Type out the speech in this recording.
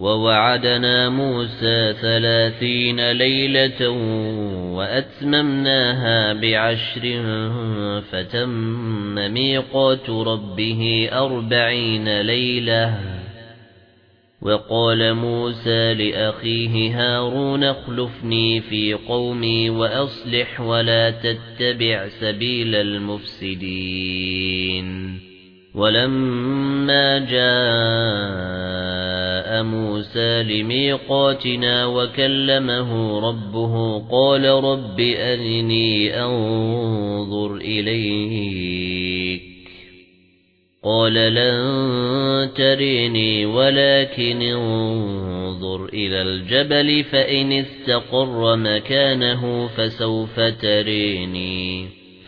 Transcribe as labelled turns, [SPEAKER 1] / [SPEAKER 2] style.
[SPEAKER 1] وَوَعَدْنَا مُوسَى ثَلَاثِينَ لَيْلَةً وَأَتْمَمْنَاهَا بِعَشْرٍ فَتَمَّ مِيقَاتُ رَبِّهِ أَرْبَعِينَ لَيْلَةً. وَقَالَ مُوسَى لِأَخِيهِ هَارُونَ اخْلُفْنِي فِي قَوْمِي وَأَصْلِحْ وَلَا تَتَّبِعْ سَبِيلَ الْمُفْسِدِينَ. وَلَمَّا جَاءَ مُوسَى لِمِيقَاتِنَا وَكَلَّمَهُ رَبُّهُ قَالَ رَبِّ أَرِنِي أَنظُرْ إِلَيْكَ. قَالَ لَن تَرِينِي وَلَكِنْ انظُرْ إِلَى الْجَبَلِ فَإِنِ اسْتَقَرَّ مَكَانَهُ فَسَوْفَ تَرِينِي.